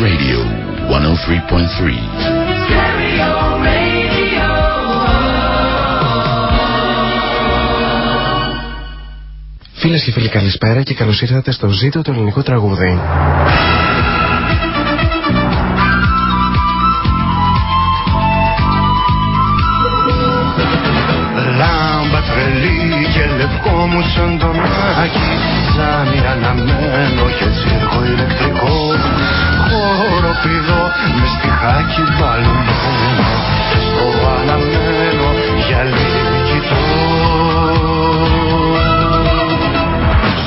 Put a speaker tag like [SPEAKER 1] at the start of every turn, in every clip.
[SPEAKER 1] Radio 103.3.
[SPEAKER 2] Φίλες και φίλοι καλησπέρα και καλώς ήρθατε στο ζήτο του ελληνικού τραγούδι.
[SPEAKER 3] Λάμπα τρελή και λευκό μου σαν τον άκι Ζάμι αναμένο και τσίρκο ηλεκτρικό Χώρο πηδό με στιχάκι μπαλωμένο Στο αναμένο γυαλί κοιτώ.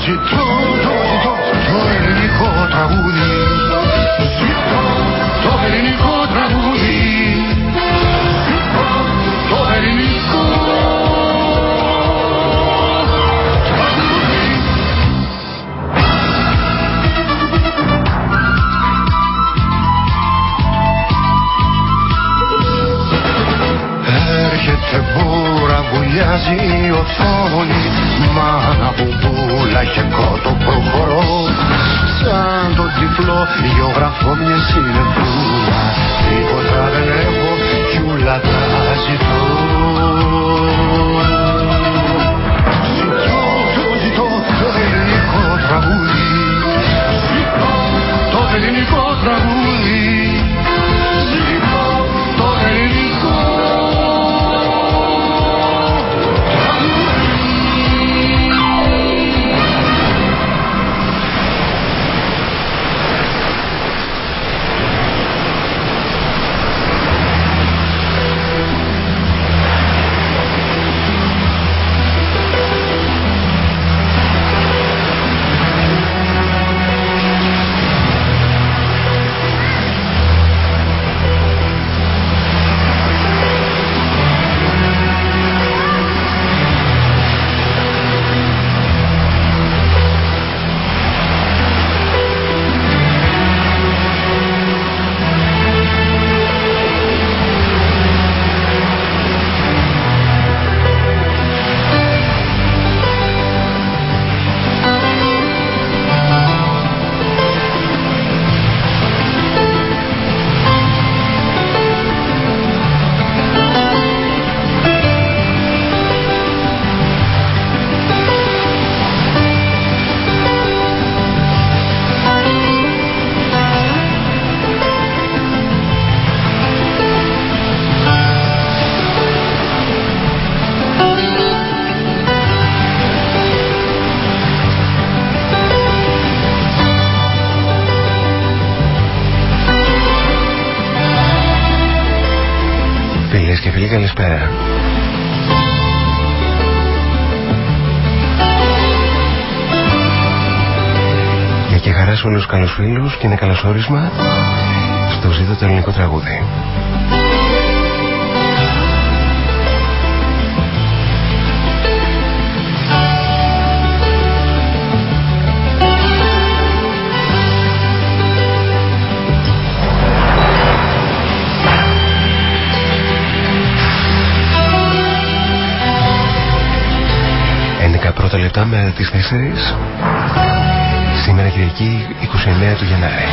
[SPEAKER 3] Ζητώ το ζητώ βουλιάζει η οθόνη Μάνα μπουμπούλα και κότο προχωρώ. Σαν τον τυφλό γεωγραφώ μια συνεφούλα Τίποτα δεν έχω κι ούλα τα ζητώ. Ζητώ, το ζητώ το ελληνικό τραγούδι. Ζητώ το ελληνικό
[SPEAKER 2] χαράς σε όλους τους καλούς φίλους και είναι καλωσόρισμα στο ζήτο το ελληνικό τραγούδι. Ένικα πρώτα λεπτά με τις 4 Σήμερα Κυριακή 29 του Γενάρη.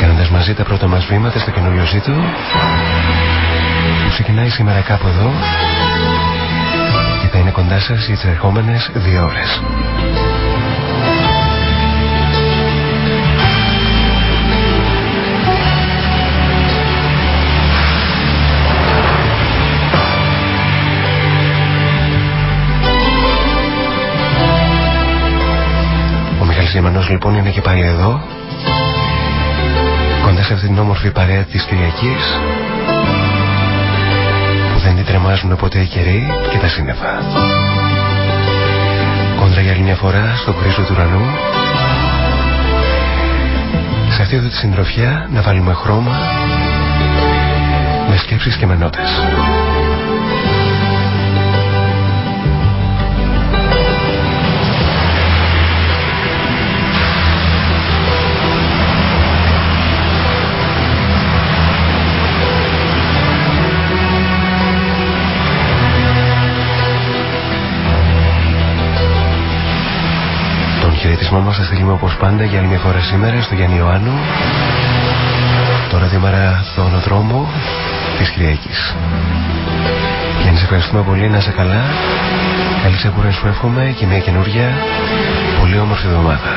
[SPEAKER 2] Κάνοντας μαζί τα πρώτα μας βήματα στο καινούριο ζήτο Που ξεκινάει σήμερα κάπου εδώ Και θα είναι κοντά σας για τις ερχόμενες δύο ώρες Ο Μιχάλης Γερμανός λοιπόν είναι και πάλι εδώ. Κοντά σε αυτήν την όμορφη παρέα της Κυριακής Που δεν την τρεμάζουν ποτέ οι καιροί και τα σύννεφα. Κόντρα για άλλη μια φορά στον κρίζο του ουρανού. Σε αυτή εδώ τη συντροφιά να βάλουμε χρώμα Με σκέψεις και με νότες χαιρετισμό μας θα στείλουμε όπως πάντα για άλλη μια φορά σήμερα στο Γιάννη Ιωάννου το ραδιομαραθωνοδρόμο της Κυριακής. Και να σε ευχαριστούμε πολύ, να είσαι καλά. Καλή ξεκούραση σου εύχομαι και μια καινούργια πολύ όμορφη εβδομάδα.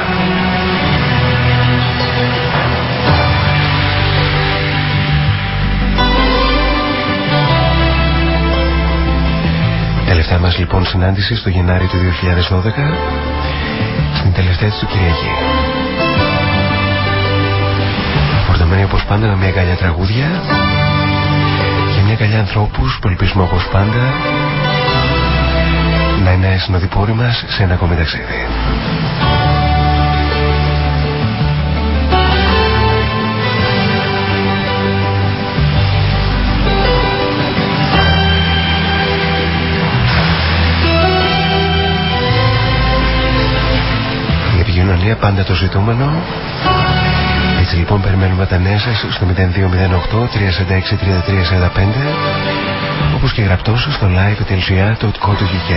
[SPEAKER 2] Τελευταία μας λοιπόν συνάντηση στο Γενάρη του 2012 στην τελευταία της του Κυριακή. Φορτωμένη όπως πάντα με μια καλιά τραγούδια και μια καλιά ανθρώπους που ελπίζουμε όπως πάντα να είναι συνοδοιπόροι μας σε ένα ακόμη ταξίδι. Η επικοινωνία πάντα το ζητούμενο. Έτσι λοιπόν περιμένουμε τα νέα σας στο 0208 346 3345 όπως και γραπτός στο live.gr.co.uk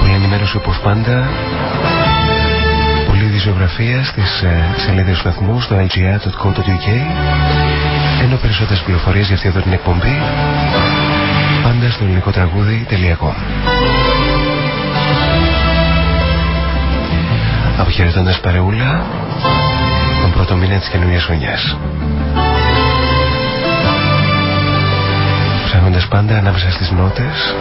[SPEAKER 2] Πολύ ενημέρωση όπως πάντα. Πολύ δισογραφία στις ε, σελίδες του σταθμού στο lgr.co.uk ενώ περισσότερες πληροφορίες για αυτή εδώ την εκπομπή πάντα στο ελληνικό τραγούδι.com Αποχαιρετώντας παρεούλα τον πρώτο μήνα της καινούριας χρονιάς. Ψάχνοντας πάντα ανάμεσα στις νότες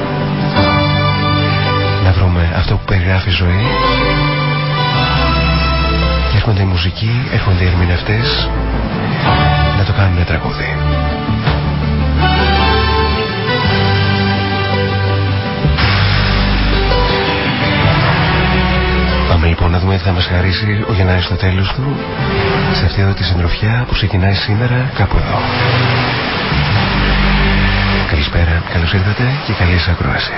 [SPEAKER 2] να βρούμε αυτό που περιγράφει η ζωή και έρχονται οι μουσικοί, έρχονται οι ερμηνευτές να το κάνουν τραγούδι. Λοιπόν να δούμε τι θα μας χαρίσει ο Γενάρης στο τέλος του σε αυτή εδώ τη συντροφιά που ξεκινάει σήμερα κάπου εδώ. Καλησπέρα, καλώς ήρθατε και καλή σας ακρόαση.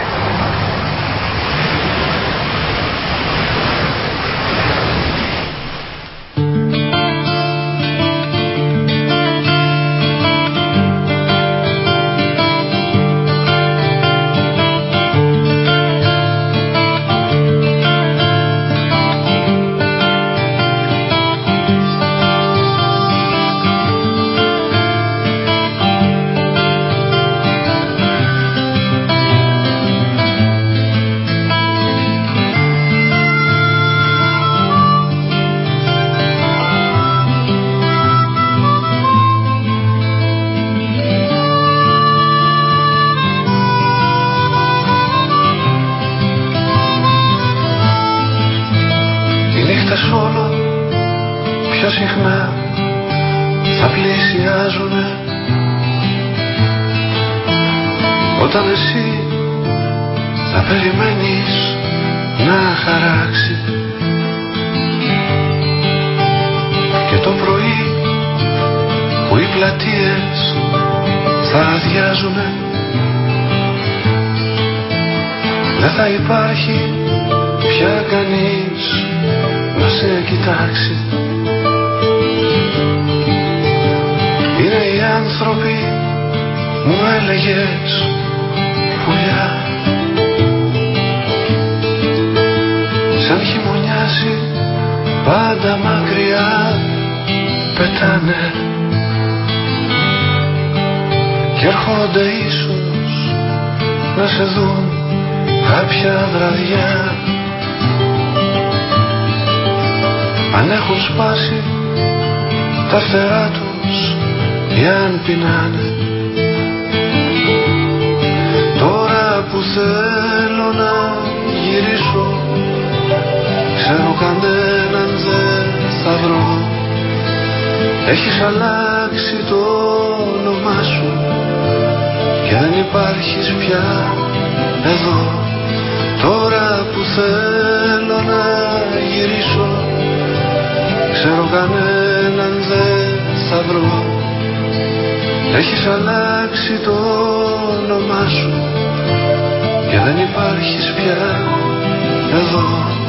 [SPEAKER 4] Έχεις
[SPEAKER 2] αλλάξει το όνομά σου και δεν υπάρχεις πια εδώ.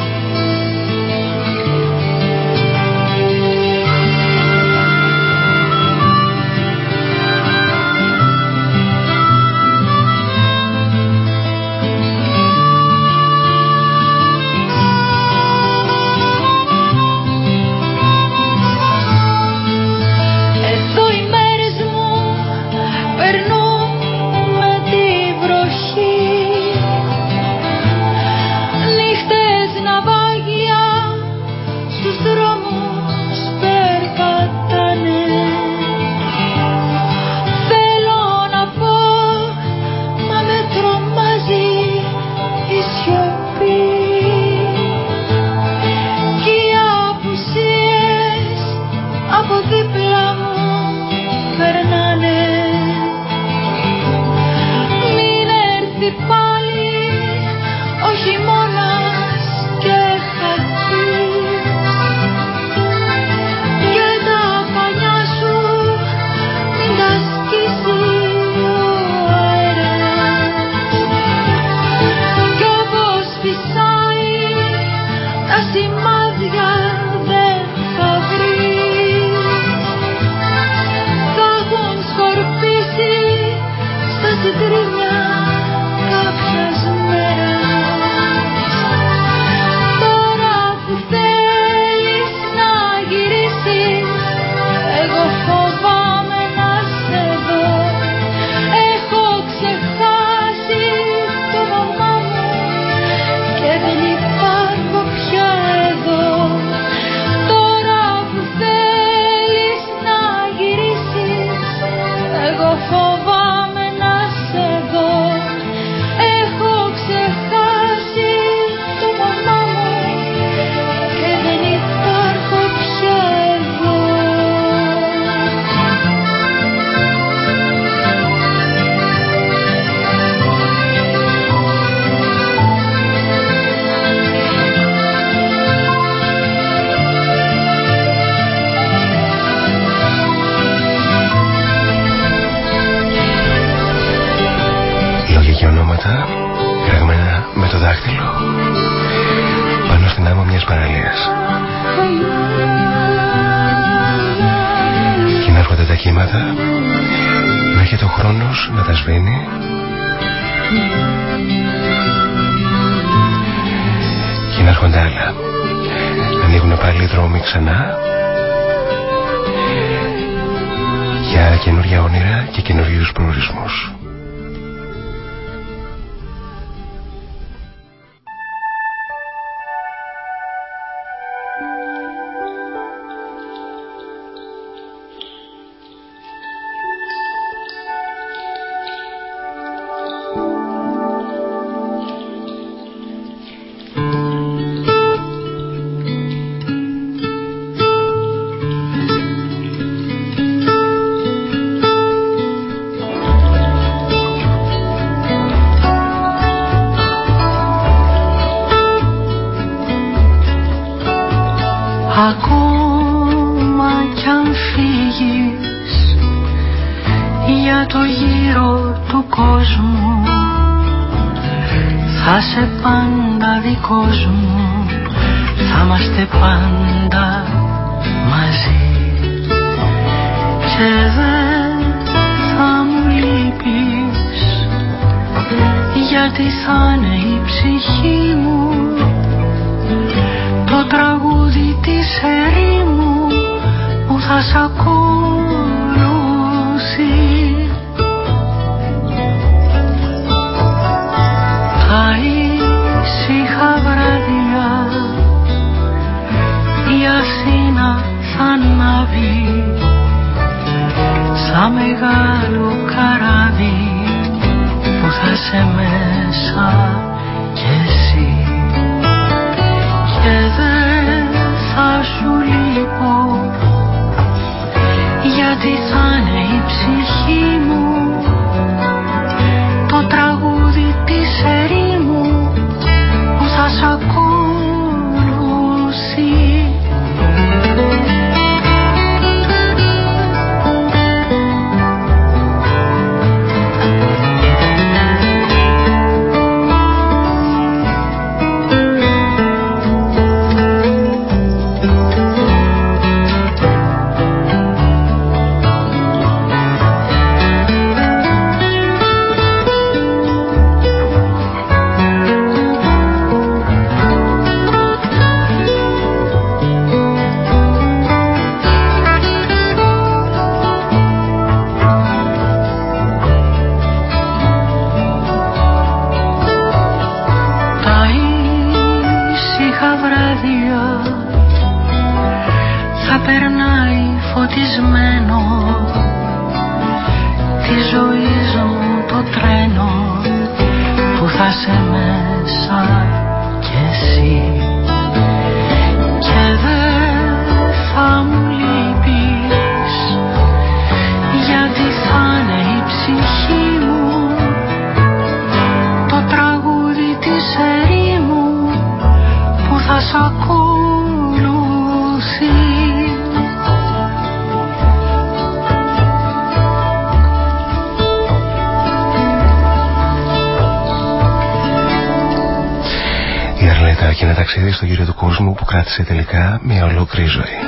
[SPEAKER 2] Κράτησε τελικά μια ολόκληρη ζωή.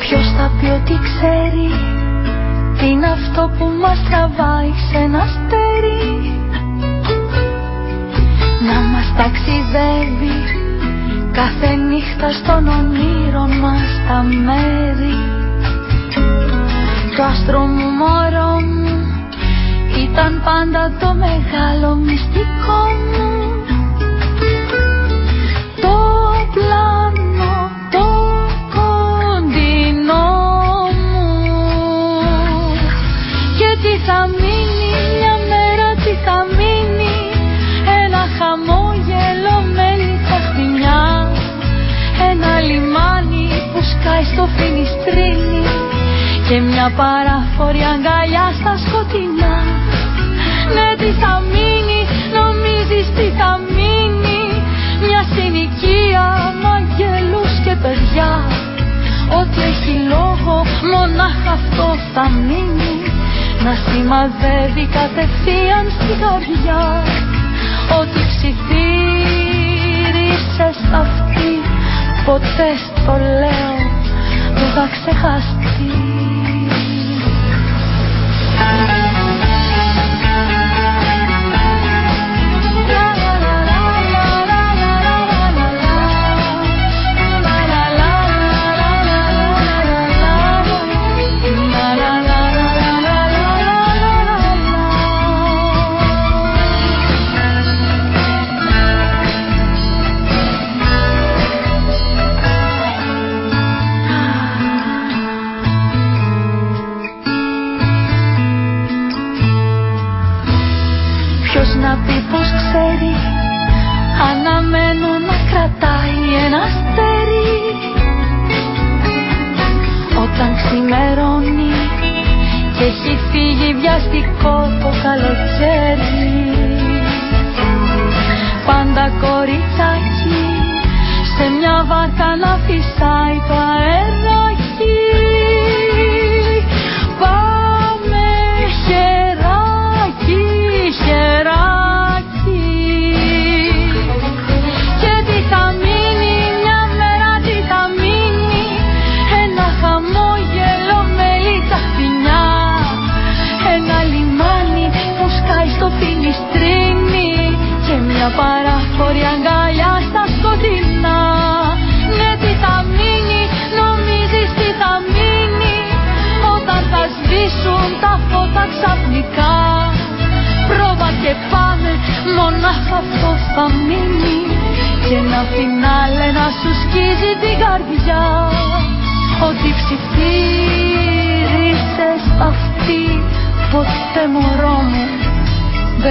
[SPEAKER 5] Ποιος θα πει ότι ξέρει τι είναι αυτό που μας τραβάει σε ένα αστέρι; Να μας ταξιδεύει κάθε νύχτα στον όνειρο μας τα μέρη το άστρο μου μωρό μου ήταν πάντα το μεγάλο μυστικό μου. Το πλάνο, το κοντινό μου. Και τι θα μείνει μια μέρα, τι θα μείνει Ένα χαμόγελο με λίγα Ένα λιμάνι που σκάει στο φινιστρίνι και μια παράφορη αγκαλιά στα σκοτεινά. Ναι τι θα μείνει, νομίζεις τι θα μείνει. Μια συνοικία μαγγελούς και παιδιά. Ό,τι έχει λόγο μονάχα αυτό θα μείνει. Να σημαδεύει κατευθείαν στην καρδιά. Ό,τι ψιθύρισες αυτή Ποτέ στο λέω δεν θα ξεχαστεί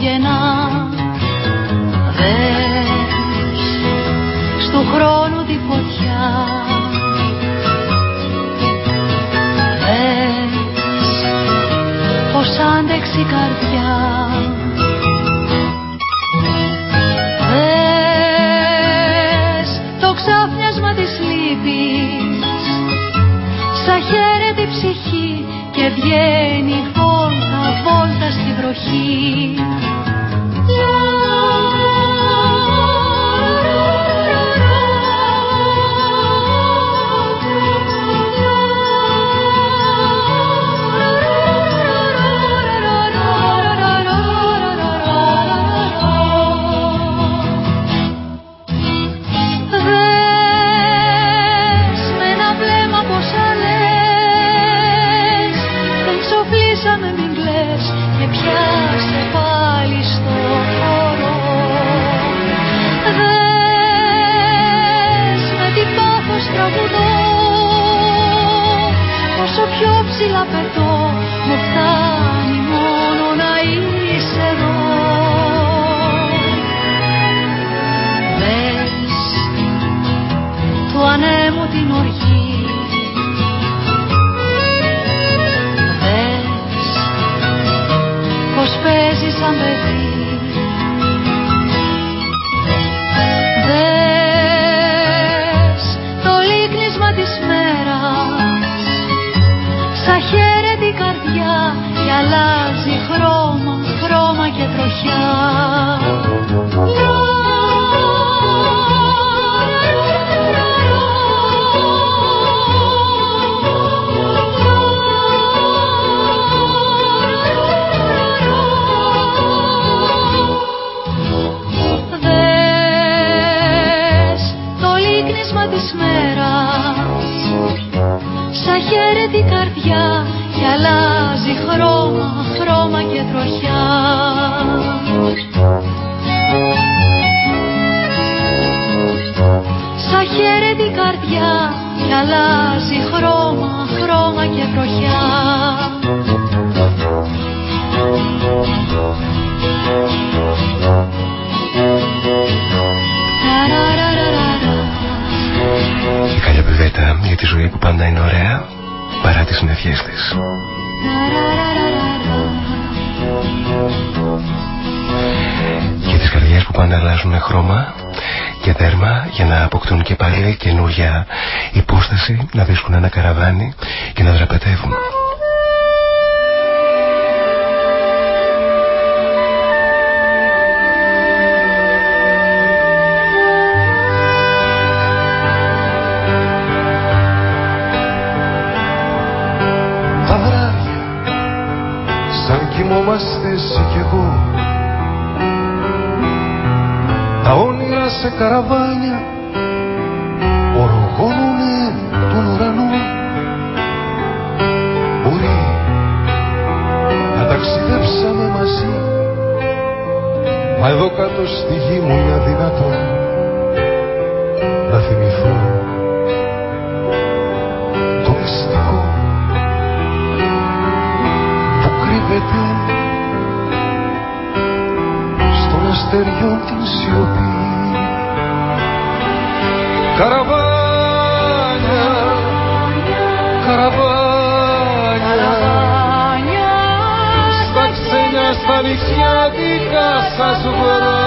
[SPEAKER 5] μάνας που γεννά Δες, στου χρόνου τη φωτιά. Δες, πως άντεξε η καρδιά. Δες, το ξάφνιασμα της λύπης. Σαν χαίρεται η ψυχή και βγαίνει αλλάζει χρώμα, χρώμα και τροχιά.
[SPEAKER 2] Η καλιά για τη ζωή που πάντα είναι ωραία παρά τις συννεφιές της. Και τις καρδιές που πάντα αλλάζουν χρώμα και δέρμα για να αποκτούν και πάλι καινούρια υπόσταση, να βρίσκουν ένα καραβάνι και να δραπετεύουν.
[SPEAKER 6] κοιμόμαστε εσύ κι εγώ σε καραβάνια οργώνουνε τον ουρανό. Μπορεί να ταξιδέψαμε μαζί Μα εδώ κάτω στη γη μου δικά σας βράδια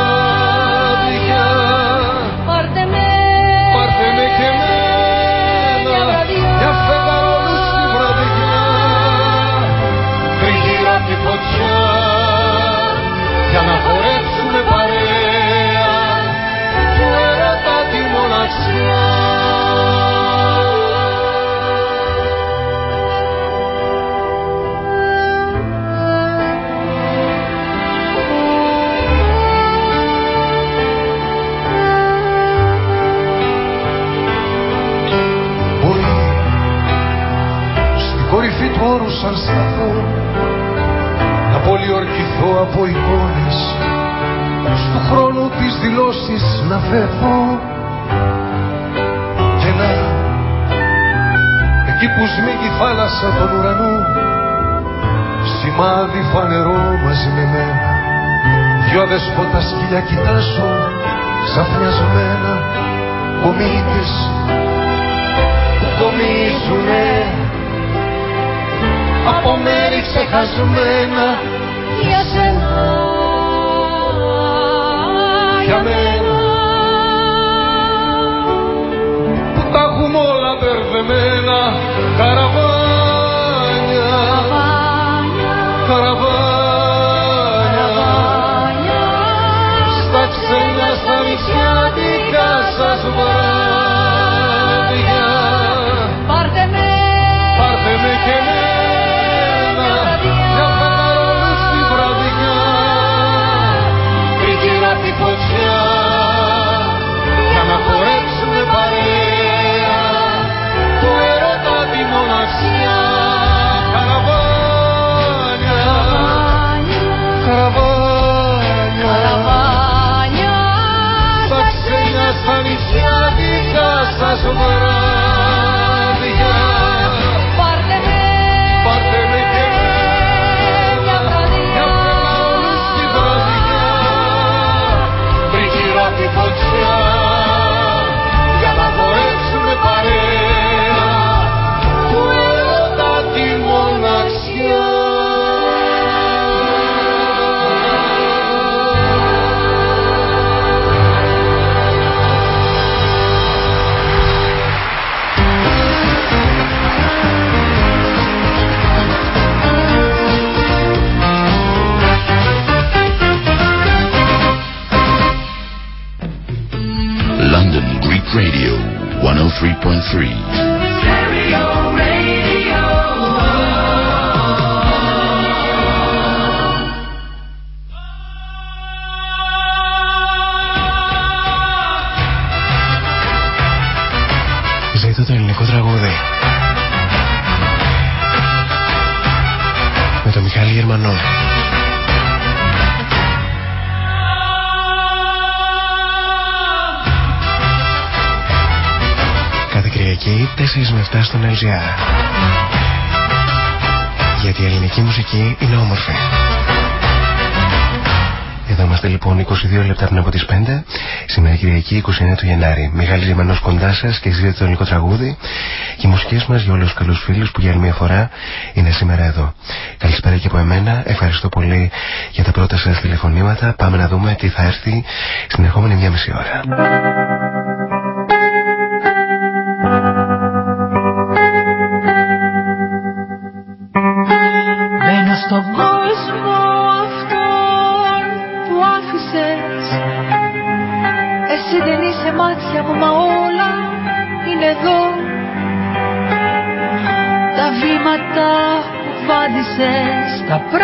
[SPEAKER 6] η θάλασσα των ουρανού σημάδι φανερό μαζί με μένα. Δυο αδεσπότα σκυλιά κοιτάζω ξαφνιασμένα κομίτες που κομίζουνε. Από μέρη ξεχασμένα.
[SPEAKER 5] Για σένα,
[SPEAKER 6] για μένα. που τα έχουμε όλα μπερδεμένα. Καραβάνια, καραβάνια στα ξένια, στα νησιά δικά σας βράδια
[SPEAKER 5] παρουσιά. Γιατί η ελληνική μουσική είναι όμορφη. Εδώ είμαστε λοιπόν 22 λεπτά πριν από τις 5 Σήμερα Κυριακή 29 του Γενάρη. Μεγάλη Ζημανός κοντά σας και ζείτε το ελληνικό τραγούδι. Και οι μουσικές μας για όλους τους καλούς φίλους που για άλλη μια φορά είναι σήμερα εδώ. Καλησπέρα και από εμένα. Ευχαριστώ πολύ για τα πρώτα σας τηλεφωνήματα. Πάμε να δούμε τι θα έρθει στην ερχόμενη μια μισή ώρα.
[SPEAKER 4] Hasta pronto.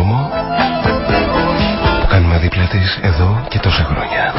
[SPEAKER 4] Δρόμο που κάνουμε δίπλα της εδώ και τόσα χρόνια.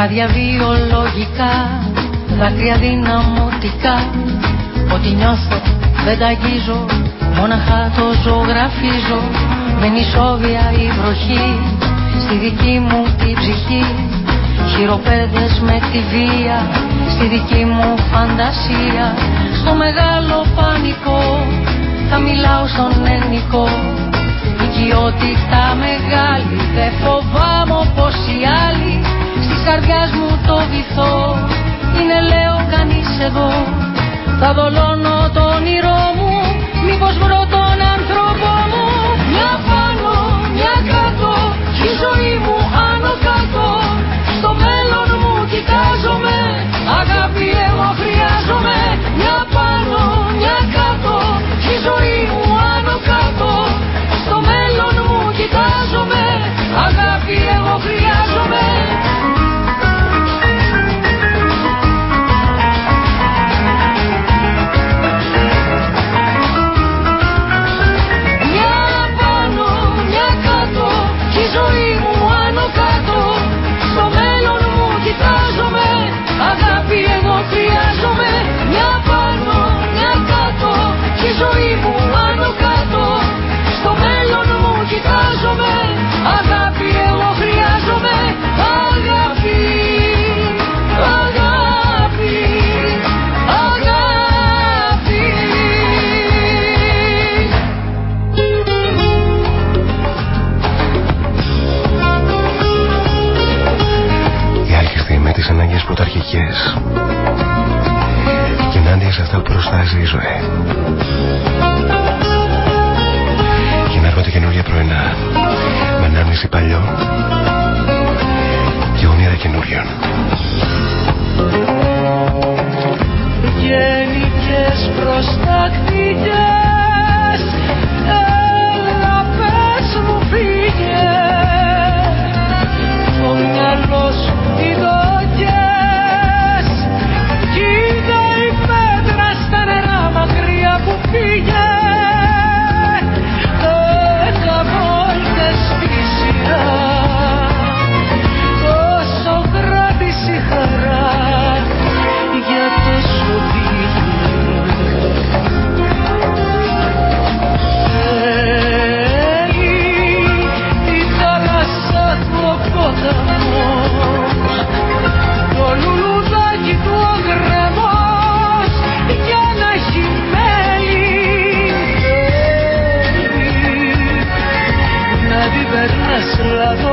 [SPEAKER 4] Χάδια βιολογικά Δάκρυα δυναμωτικά. Ό,τι νιώθω δεν τα αγγίζω. Μόναχα το ζωγραφίζω. Με νησόβια η βροχή Στη δική μου την ψυχή. Χειροπέδες με τη βία Στη δική μου φαντασία. Στο μεγάλο πανικό Θα μιλάω στον ελληνικό Οικειότητα μεγάλη Δεν φοβάμαι όπως οι άλλοι Στις καρδιάς μου το βυθό. Είναι λέω κανείς εδώ. Θα δολώνω το όνειρό μου. Μήπως βρω τον άνθρωπό μου. Μια πάνω, μια κάτω. Κι η ζωή μου άνω κάτω. Στο μέλλον μου κοιτάζομαι. Αγάπη εγώ χρειάζομαι. Μια πάνω, μια κάτω. Κι η ζωή μου άνω κάτω. Στο μέλλον μου κοιτάζομαι. Αγάπη εγώ
[SPEAKER 2] έρχονται καινούργια πρωινά με ανάμνηση παλιών και όνειρα καινούριων.
[SPEAKER 4] Γενικές προστακτικές to love.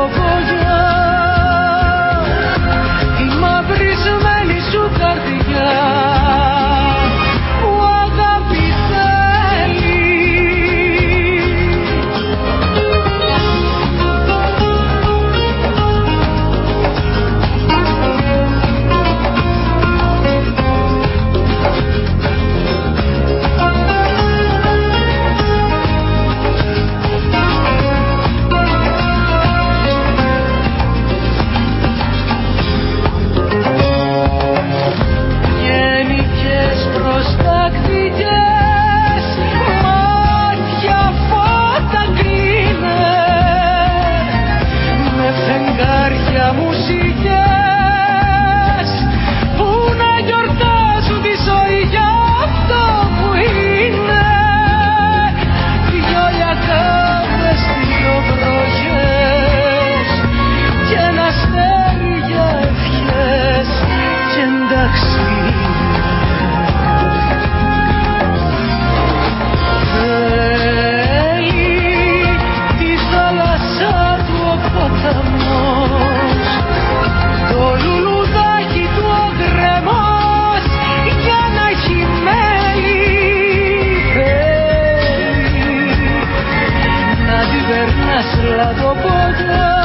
[SPEAKER 7] Ένα σλατοπότο η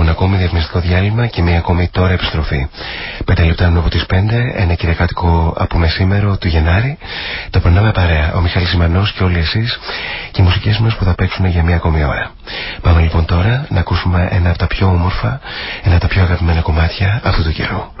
[SPEAKER 2] λοιπόν ακόμη διαφημιστικό διάλειμμα και μία ακόμη τώρα επιστροφή. Πέντε λεπτά από τι 5, ένα κυριακάτικο από μεσήμερο του Γενάρη. Το περνάμε παρέα. Ο Μιχάλης Σιμανός και όλοι εσείς και οι μουσικές μας που θα παίξουν για μία ακόμη ώρα. Πάμε λοιπόν τώρα να ακούσουμε ένα από τα πιο όμορφα, ένα από τα πιο αγαπημένα κομμάτια αυτού του καιρού.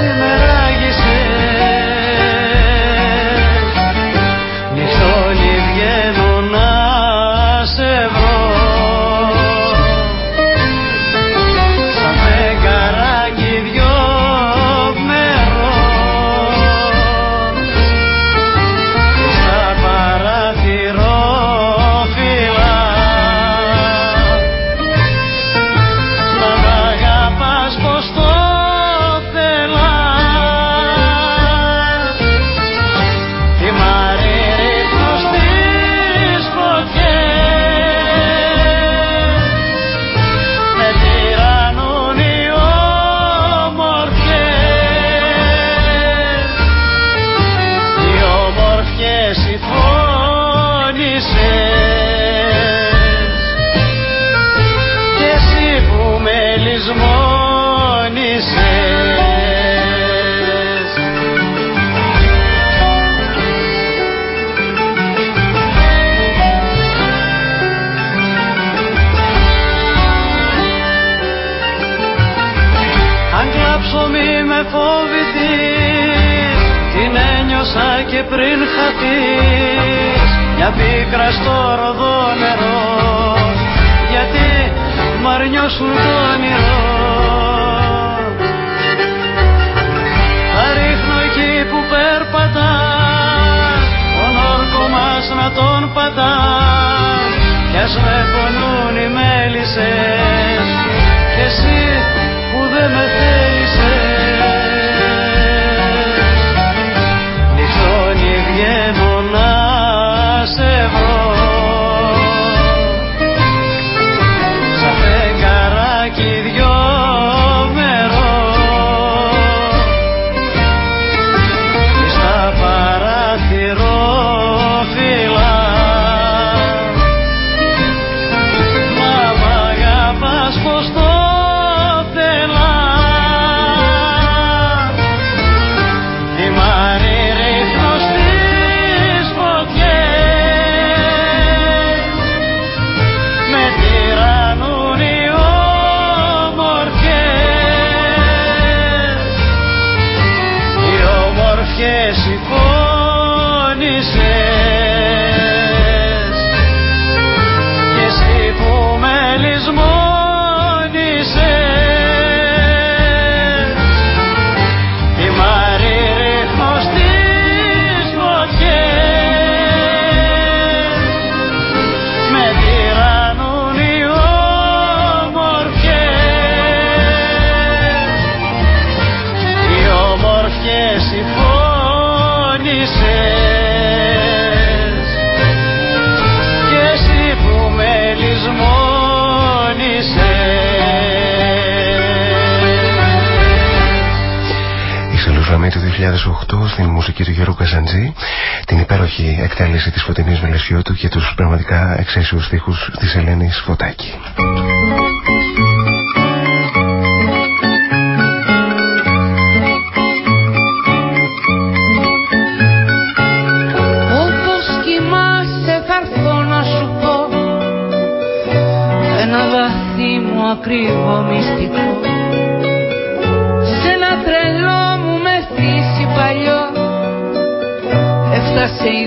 [SPEAKER 7] Εσύ πριν χαθείς μια πίκρα στο ροδό νερός. Γιατί μ' αρνιώσουν το όνειρο. Θα ρίχνω εκεί που περπατά. Τον όρκο μας να τον πατά. Κι ας με πονούν οι μέλισσες. Και εσύ που δεν με θέλησες
[SPEAKER 2] 2008 στην μουσική του Γιώργου Καζαντζή την υπέροχη εκτέλεση της Φωτεινής Μελεσιώτου και τους πραγματικά εξαίσιους στίχους της Ελένης Φωτάκη.
[SPEAKER 4] Όπως κοιμάσαι θα έρθω να σου πω Ένα βαθύ μου ακρίβο μυστικό έφτασε η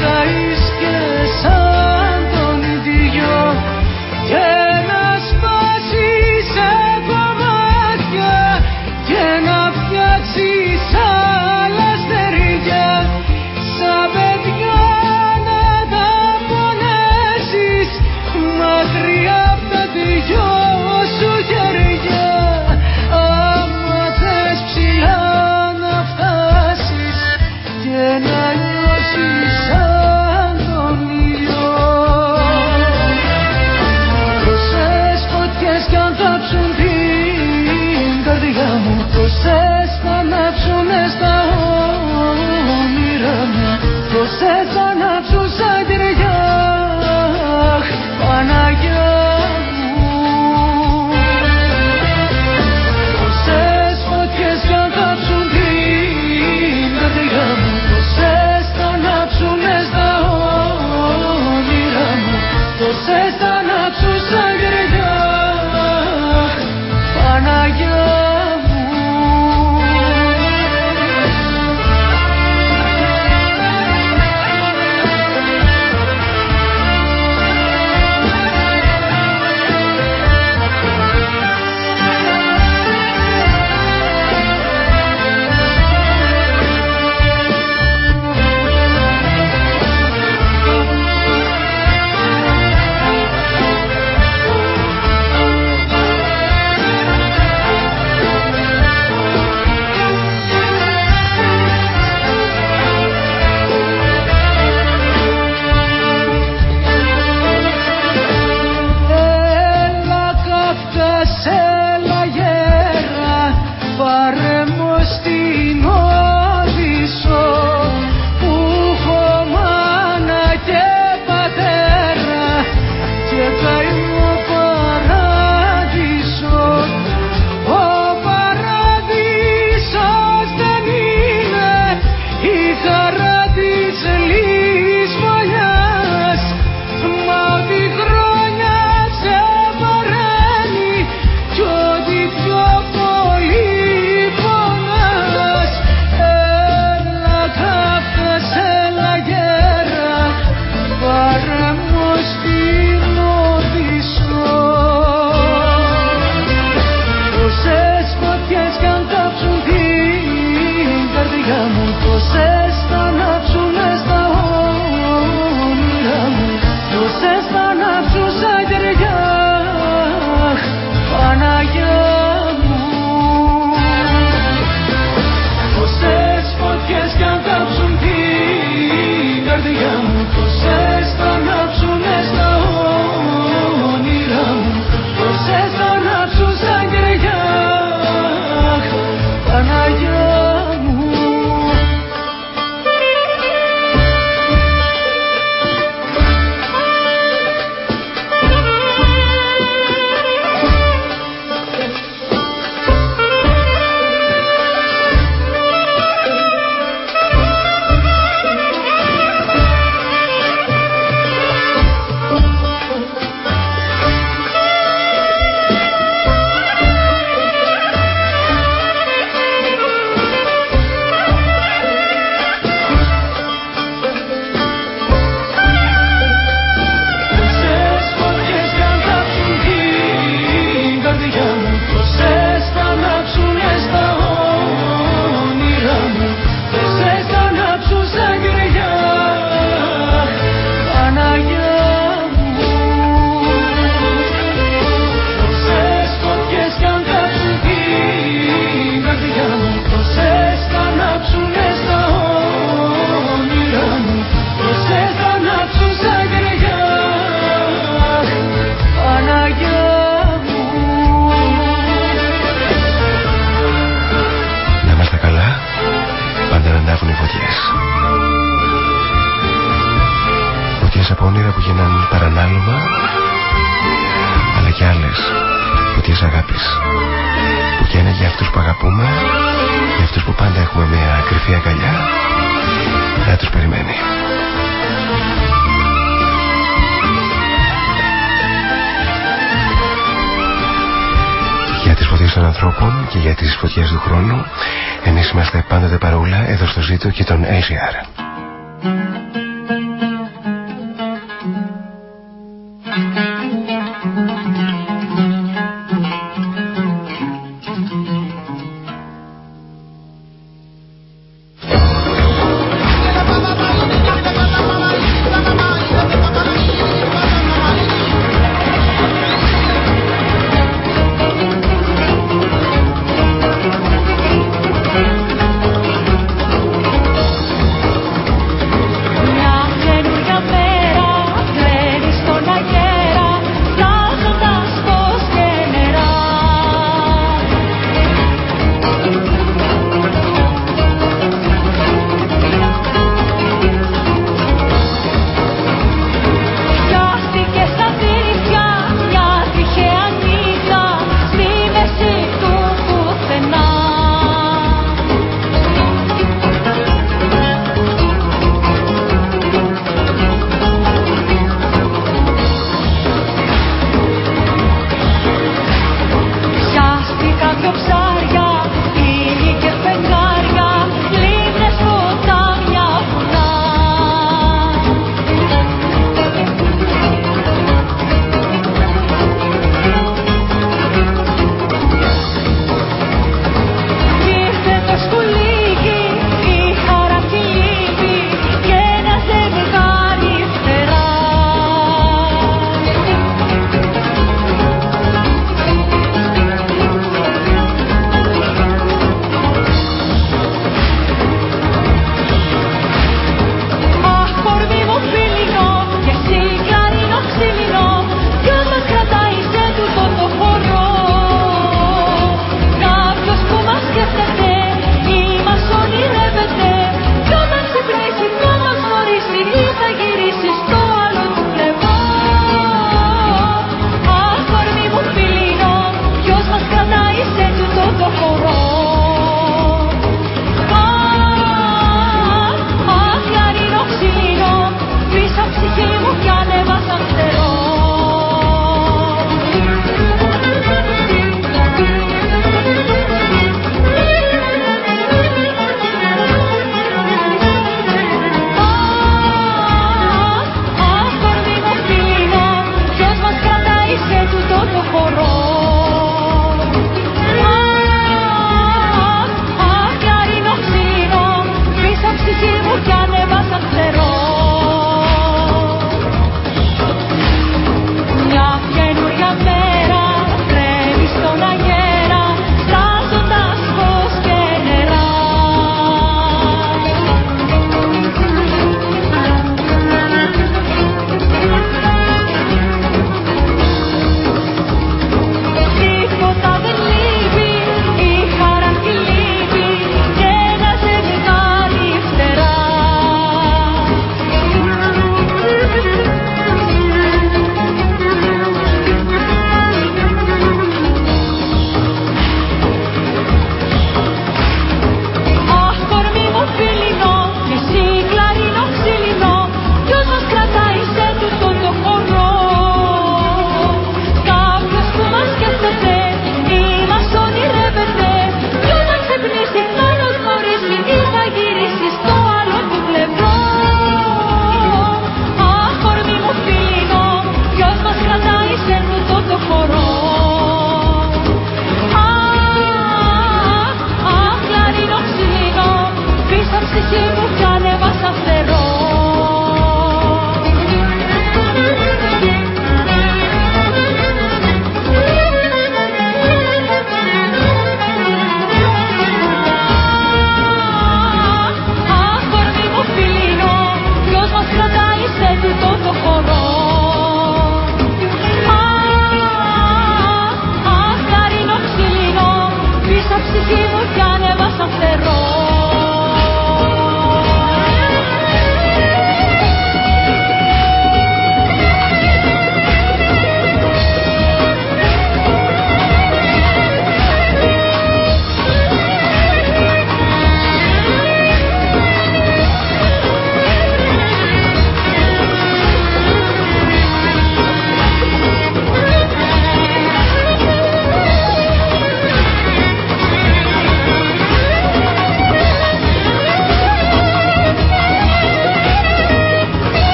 [SPEAKER 8] κομμάτια
[SPEAKER 2] παρούλα εδώ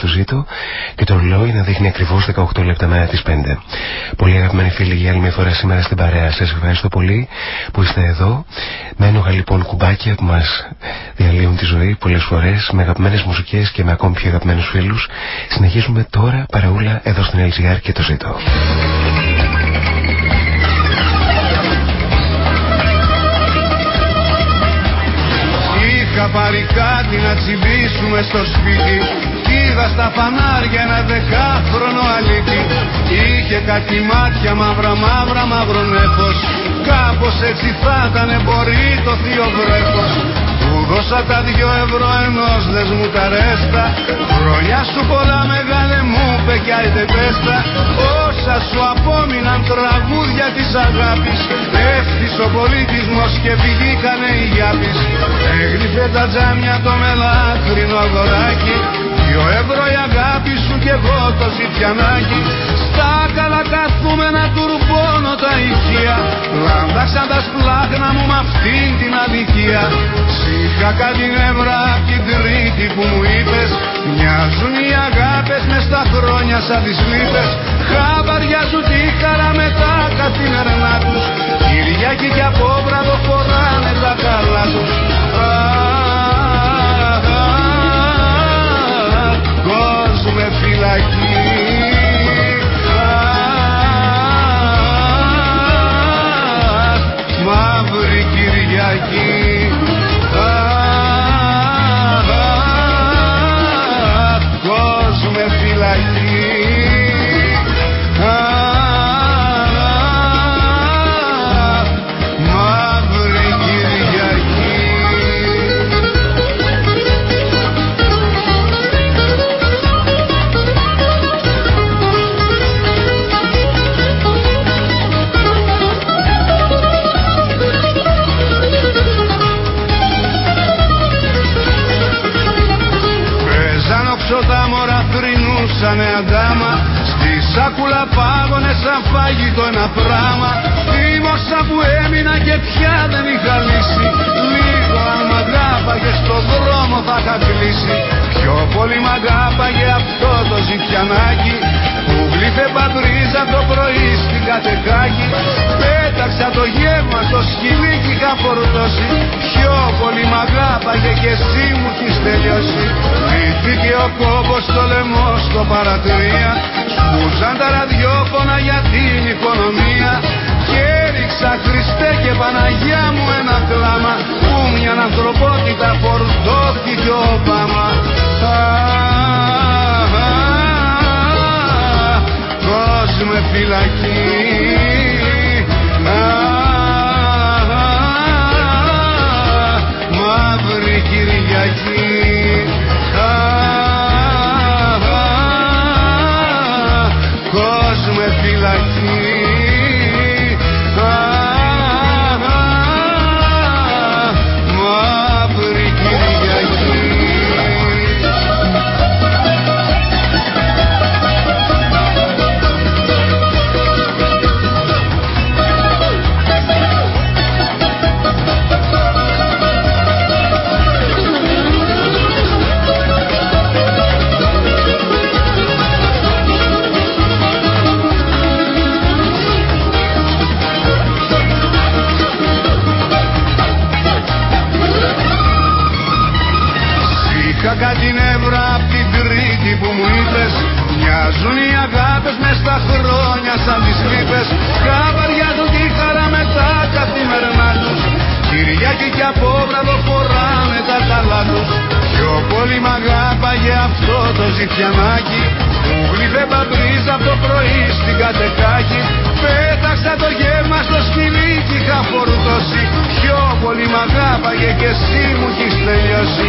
[SPEAKER 2] ακόμη μέρο του ζήτου και το ρολόι να δείχνει ακριβώς 18 λεπτά μέρα τις 5. Πολύ αγαπημένοι φίλοι για άλλη μια φορά σήμερα στην παρέα. Σας ευχαριστώ πολύ που είστε εδώ. Με ένοχα λοιπόν κουμπάκια που μας διαλύουν τη ζωή πολλές φορές με αγαπημένες μουσικές και με ακόμη πιο αγαπημένους φίλους. Συνεχίζουμε τώρα παραούλα εδώ στην LGR και το ζήτω.
[SPEAKER 9] Είχα πάρει κάτι να τσιμπήσουμε στο σπίτι Είδα στα φανάρια ένα δεκάχρονο αλήτη. Είχε κάτι μάτια μαύρα μαύρα μαύρο νέφος Κάπως έτσι θα ήταν μπορεί το θείο βρέφος. Του δώσα τα δυο ευρώ ενός δεσμού τα ρέστα. Χρόνια σου πολλά μεγάλε μου είπε κι άιτε πέστα. Όσα σου απόμειναν τραγούδια της αγάπης. Έφτισε ο πολιτισμός και πηγήκανε οι γιάπης. Έγλυφε τα τζάμια το μελάχρινο αγοράκι Δυο ευρώ η αγάπη σου και εγώ το ζητιανάκι. Στα καλά καθούμε να τουρμπώνω τα ηχεία. Λάμπαξαν τα σπλάχνα μου με αυτήν την αδικία. Σήχα κάτι νεύρα απ' την τρίτη που μου είπες. Μοιάζουν οι αγάπες μες στα χρόνια σαν τις λύπες. Χαβαριάζουν τη χαρά με τα καθημερινά τους. Κυριακή και απόβραδο φοράνε τα καλά τους με φυλακή. Μαύρη Κυριακή σαν αντάμα Στη σάκουλα πάγωνε σαν φάγητο ένα πράμα. Θύμωσα που έμεινα και πια δεν είχα λύση Λίγο αν μ' αγάπαγες στον δρόμο θα είχα κλείσει Πιο πολύ μ' αγάπαγε αυτό το ζητιανάκι Που γλύφε πατρίζα το πρωί στην κατεκάκι Πέταξα το γεύμα στο σκυλί και είχα φορτώσει. Πιο πολύ μ' αγάπαγε και εσύ μου έχεις τελειώσει. Λύθηκε ο κόμπος στο λαιμό στο παρατρία Σπούσαν τα ραδιόφωνα για την οικονομία. Και έριξα Χριστέ και Παναγιά μου ένα κλάμα Που μια ανθρωπότητα φορτώθηκε ο Ομπάμα Κόσμε φυλακή. Μαύρη Κυριακή Ζουν οι αγάπες
[SPEAKER 10] μες στα χρόνια σαν τις κρύπες Χαβαριά του και χαρά με τα καθημερινά τους. Κυριακή και απόβραδο φοράνε
[SPEAKER 9] τα καλά τους Πιο πολύ μ' αγάπαγε αυτό το ζητιανάκι. Μου γλυφέμπα μπρίζα από το πρωί στην κατεκάκη Πέταξα το γεύμα στο σκυλί και είχα φορτώσει. Πιο πολύ μ' αγάπαγε και εσύ μου έχεις τελειώσει.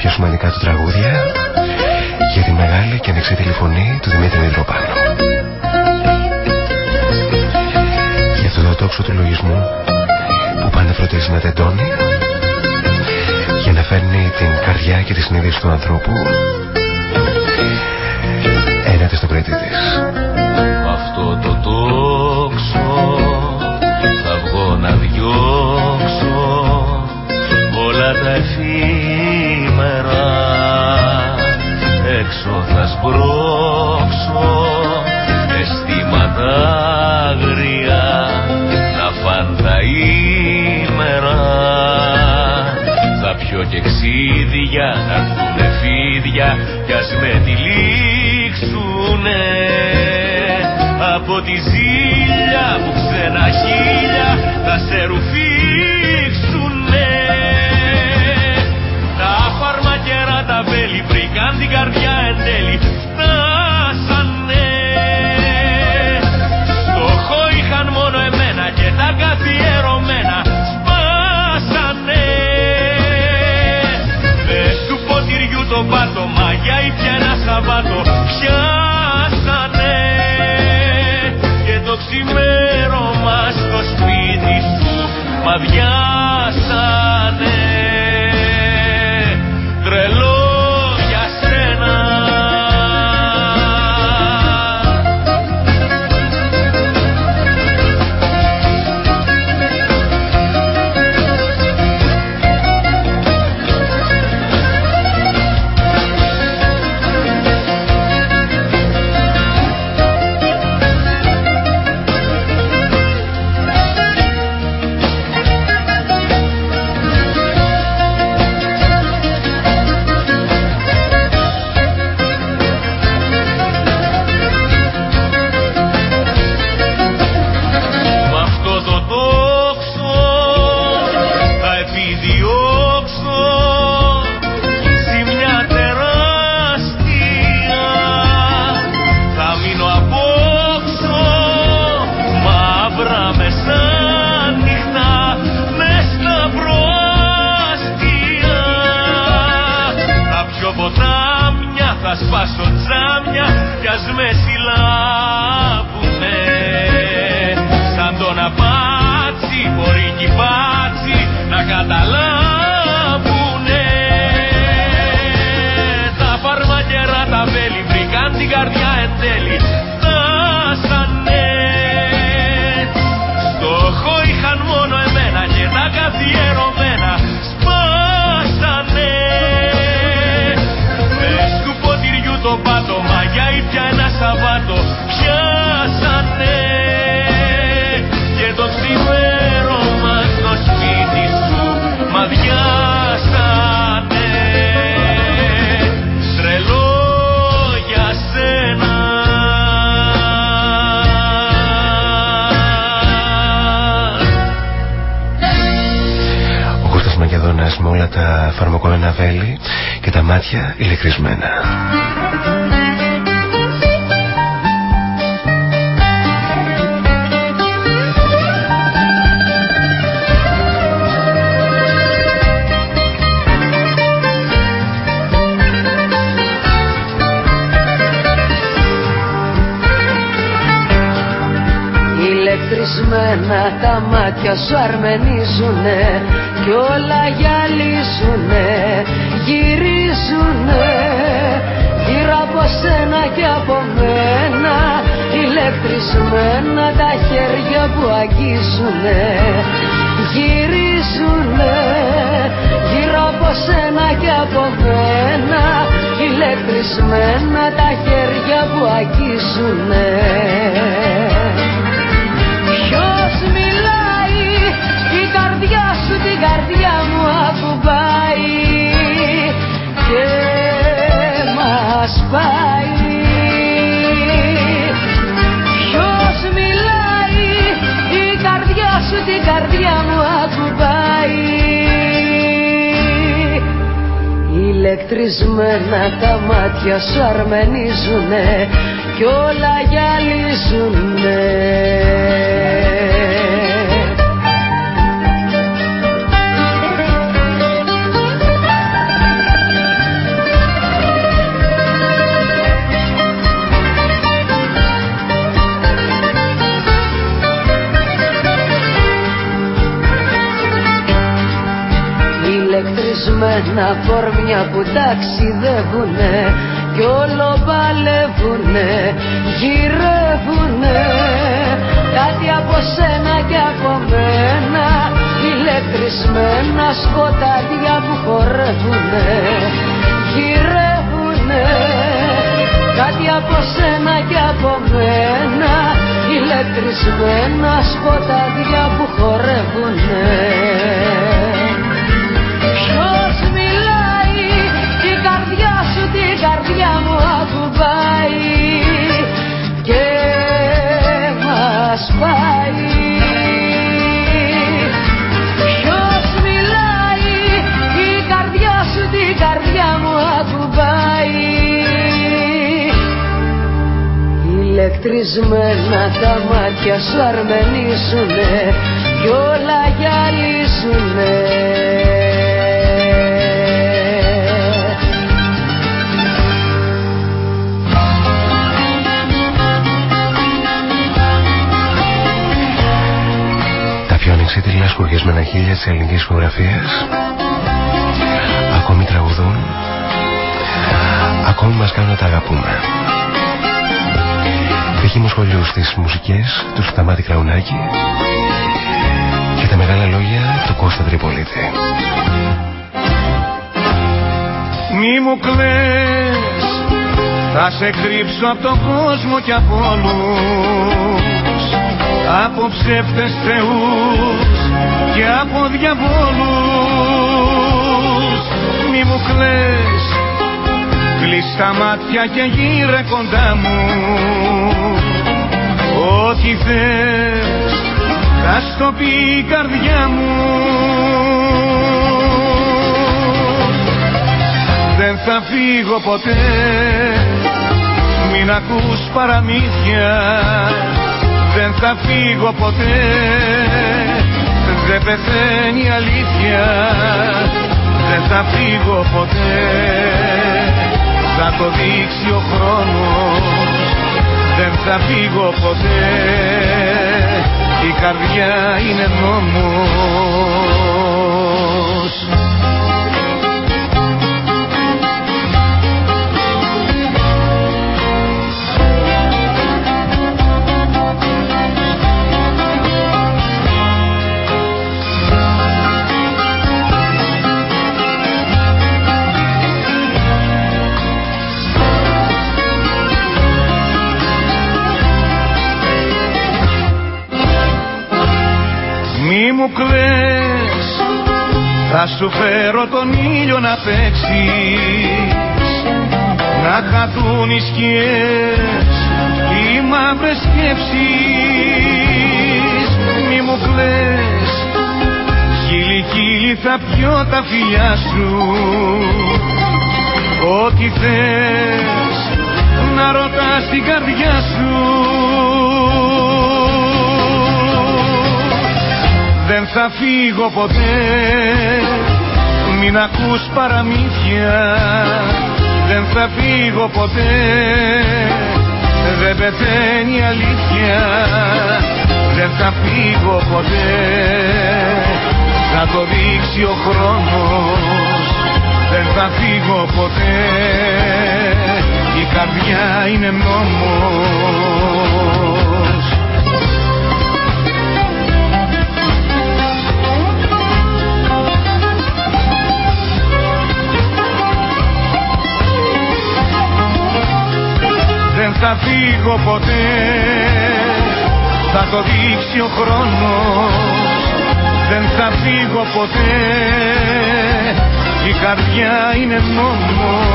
[SPEAKER 9] πιο σημαντικά του τραγούδια για τη μεγάλη και ανεξίτηλη φωνή του Δημήτρη Μητροπάνου. Για αυτό το τόξο του λογισμού που πάντα φροντίζει να τεντώνει για να φέρνει την καρδιά και τη συνείδηση του ανθρώπου ένατη στο πρέτη της.
[SPEAKER 11] Αυτό το τόξο θα βγω να διώξω όλα τα εφήμερα έξω θα σμπρώξω αισθήματα άγρια να φαν τα ήμερα. Θα πιω και ξύδια να έρθουνε φίδια κι ας με τυλίξουνε από τη ζήλια που ξένα χίλια θα σε
[SPEAKER 12] ταξιδεύουνε κι όλο παλεύουνε, γυρεύουνε. Κάτι από σένα και από μένα ηλεκτρισμένα σκοτάδια που χορεύουνε, γυρεύουνε. Κάτι από σένα και από μένα ηλεκτρισμένα σκοτάδια που χορεύουνε Ηλεκτρισμένα τα μάτια σου αρμενίζουνε κι όλα γυαλίζουνε
[SPEAKER 2] ξύτυλα σκουργισμένα χίλια της ελληνικής φωτογραφίας ακόμη τραγουδούν. Ακόμη μας κάνουν να τα αγαπούμε. Μου σχολείου στις μουσικές του Σταμάτη Κραουνάκη και τα μεγάλα λόγια του Κώστα Τριπολίτη
[SPEAKER 8] Μη μου κλαις θα σε κρύψω από τον κόσμο και από όλους από ψεύτες θεούς και από διαβόλους. Μη μου κλαις κλείς τα μάτια και γύρε κοντά μου. Ό,τι θες θα στο πει η καρδιά μου. Δεν θα φύγω ποτέ μην ακούς παραμύθια δεν θα φύγω ποτέ. Δεν πεθαίνει η αλήθεια. Δεν θα φύγω ποτέ. Θα το δείξει ο χρόνος. Δεν θα φύγω ποτέ. Η καρδιά είναι νόμος μου κλαις. Θα σου φέρω τον ήλιο να παίξεις. Να χαθούν οι σκιές οι μαύρες σκέψεις. Μη μου κλαις. Χίλι χίλι θα πιω τα φιλιά σου. Ό,τι θες να ρωτάς την καρδιά σου δεν θα φύγω ποτέ. Μην ακούς παραμύθια. Δεν θα φύγω ποτέ. Δεν πεθαίνει η αλήθεια. Δεν θα φύγω ποτέ. Θα το δείξει ο χρόνος. Δεν θα φύγω ποτέ. Η καρδιά είναι νόμος θα φύγω ποτέ. Θα το δείξει ο χρόνος. Δεν θα φύγω ποτέ. Η καρδιά είναι μόνο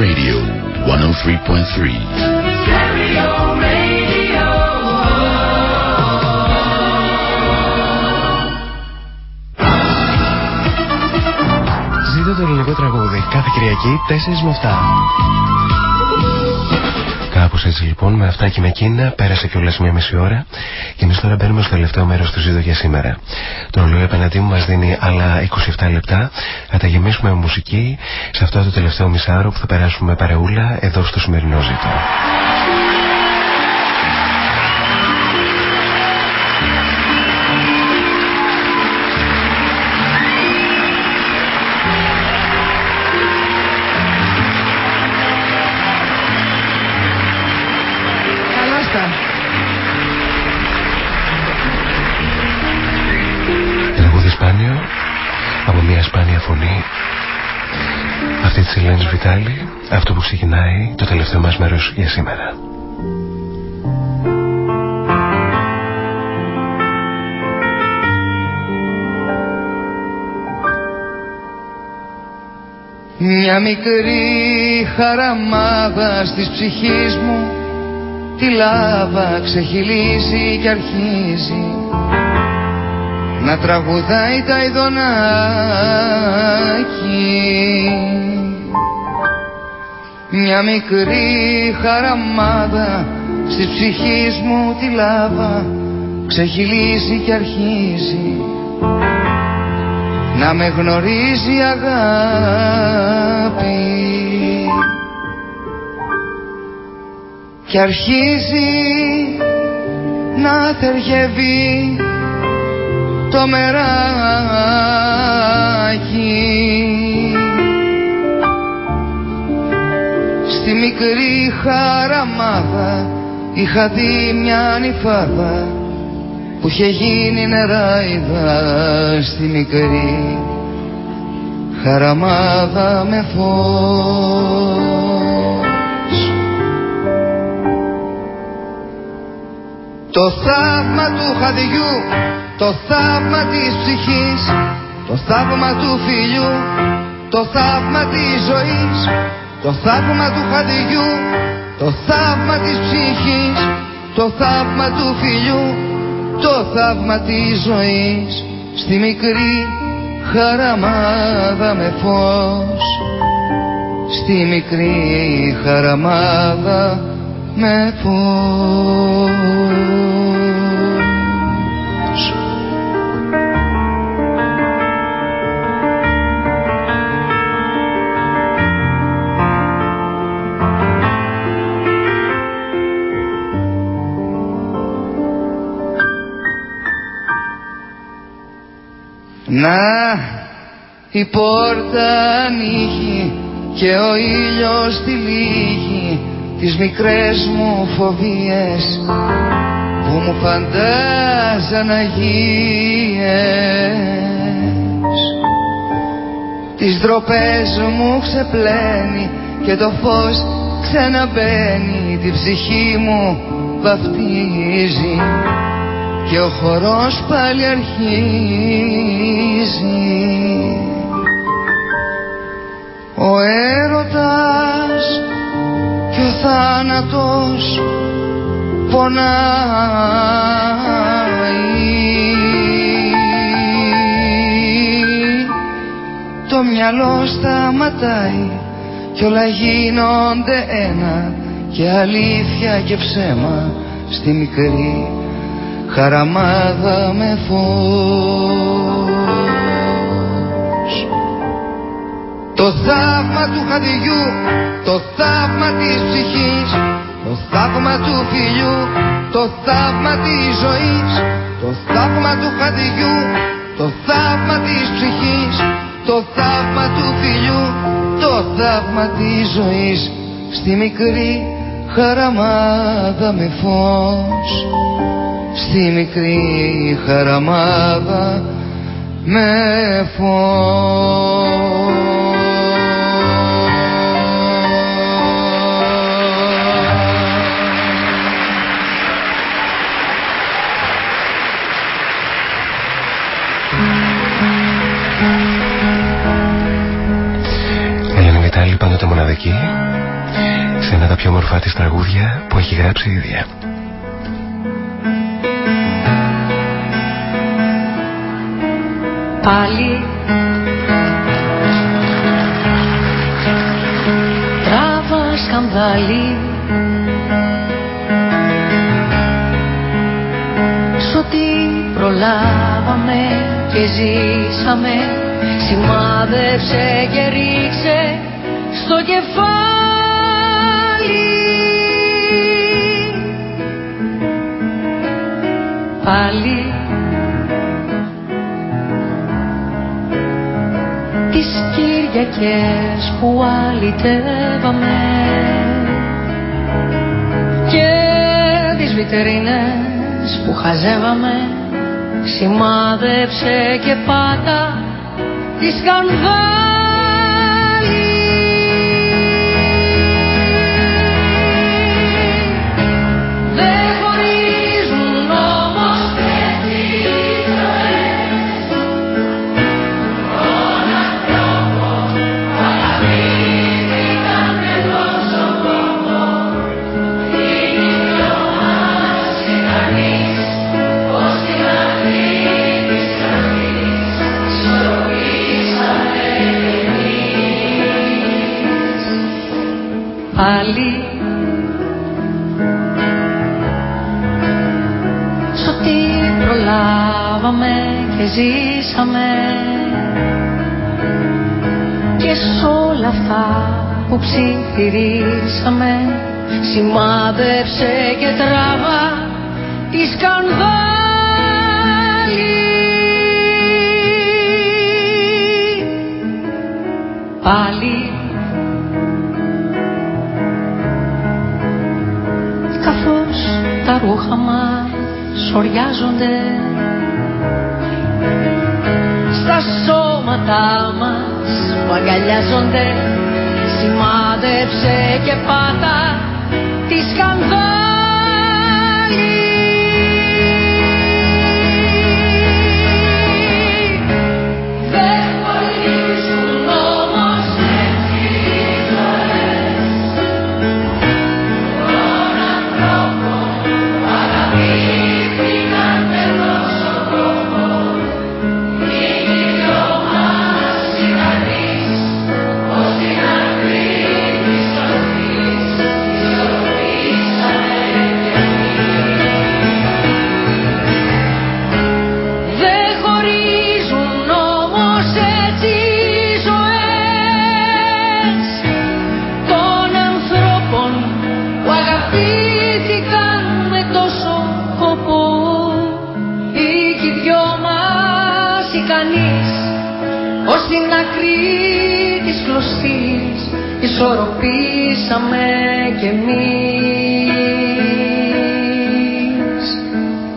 [SPEAKER 1] Radio 103.3.
[SPEAKER 2] Ζήτω το ελληνικό τραγούδι κάθε Κυριακή 4 με 7. Κάπως έτσι λοιπόν με αυτά και με εκείνα πέρασε κιόλας μια μισή ώρα και εμείς τώρα μπαίνουμε στο τελευταίο μέρος του ζήτω για σήμερα. Το ρολόι απέναντί μου μας δίνει άλλα 27 λεπτά. Θα τα γεμίσουμε με μουσική σε αυτό το τελευταίο μισάρο που θα περάσουμε παρεούλα εδώ στο σημερινό ζήτο. Τελευταίο μας μέρος για σήμερα.
[SPEAKER 13] Μια μικρή χαραμάδα στις ψυχής μου τη λάβα ξεχυλίζει και αρχίζει να τραγουδάει τα ειδονάκι μια μικρή χαραμάδα στη ψυχή μου τη λάβα ξεχυλίζει και αρχίζει να με γνωρίζει αγάπη. Και αρχίζει να θεργεύει το μεράκι μικρή χαραμάδα είχα δει μια νυφάδα που είχε γίνει νεράιδα. Στη μικρή χαραμάδα με φως. Το θαύμα του χαδιού, το θαύμα της ψυχής το θαύμα του φιλιού, το θαύμα της ζωής το θαύμα του χαδιού, το θαύμα της ψυχής, το θαύμα του φιλιού, το θαύμα της ζωής, στη μικρή χαραμάδα με φως, στη μικρή χαραμάδα με φως. Να η πόρτα ανοίγει και ο ήλιος τυλίγει τις μικρές μου φοβίες που μου φαντάζαν αγίες. Τις ντροπές μου ξεπλένει και το φως ξαναμπαίνει τη ψυχή μου βαφτίζει και ο χορός πάλι αρχίζει. Ο έρωτας και ο θάνατος πονάει. Το μυαλό σταματάει κι όλα γίνονται ένα. Και αλήθεια και ψέμα στη μικρή χαραμάδα με φως. Το θαύμα του χαδιού, το θαύμα της ψυχής Το θαύμα του φιλιού, το θαύμα της ζωής Το θαύμα του χαδιού, το θαύμα της ψυχής το θαύμα του φιλιού, το θαύμα της ζωής. Στη μικρή χαραμάδα με φως στη μικρή χαραμάδα με φως
[SPEAKER 2] πάντοτε μοναδική σε ένα τα πιο μορφά της τραγούδια που έχει γράψει η ίδια.
[SPEAKER 4] Πάλι. Τράβα σκανδάλι. Σ' ό,τι προλάβαμε και ζήσαμε σημάδεψε και ρίξε στο κεφάλι. Πάλι Κυριακές που αλυτεύαμε και τις βιτρίνες που χαζεύαμε σημάδεψε και πάτα τη σκανδάλη ζήσαμε. Και σ' όλα αυτά που ψιθυρίσαμε σημάδεψε και τράβα τη σκανδάλη. Πάλι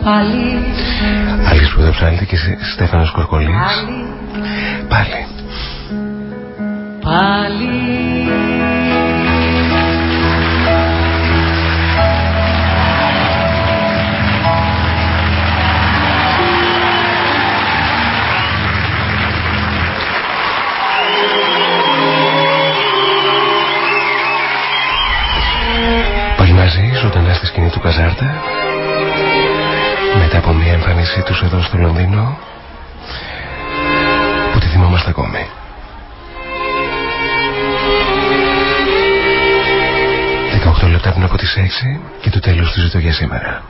[SPEAKER 4] πάλι.
[SPEAKER 2] Άλλη σπουδαίο ψάλτη και Στέφανος Κορκολής
[SPEAKER 4] Πάλι.
[SPEAKER 2] Πάλι.
[SPEAKER 4] Πάλι.
[SPEAKER 2] Ζωντανά στη σκηνή του Καζάρτα μετά από μια εμφάνισή τους εδώ στο Λονδίνο που τη θυμόμαστε ακόμη. Δεκαοχτώ λεπτά πριν από τις 6 και το τέλος του ζητώ για σήμερα.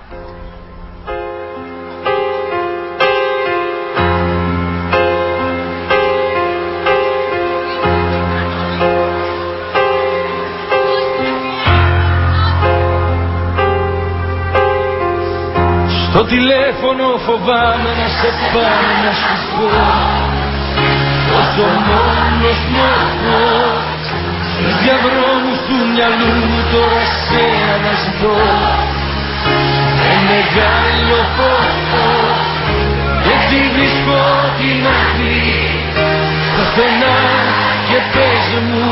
[SPEAKER 11] Το τηλέφωνο φοβάμαι να σε πάω να σου πω. Όσο μόνος μορφώ Στους διαβρόμους του μυαλού μου τώρα σε αναζητώ. Με μεγάλο φόβο Γιατί βρίσκω την άκρη. Στα στενά και πες μου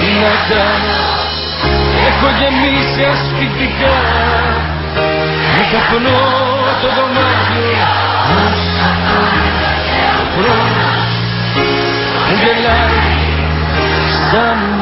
[SPEAKER 11] δυνατά Έχω γεμίσει ασφυκτικά με καπνό το δωμάτιο. Ο χρόνος μου γελάει σαν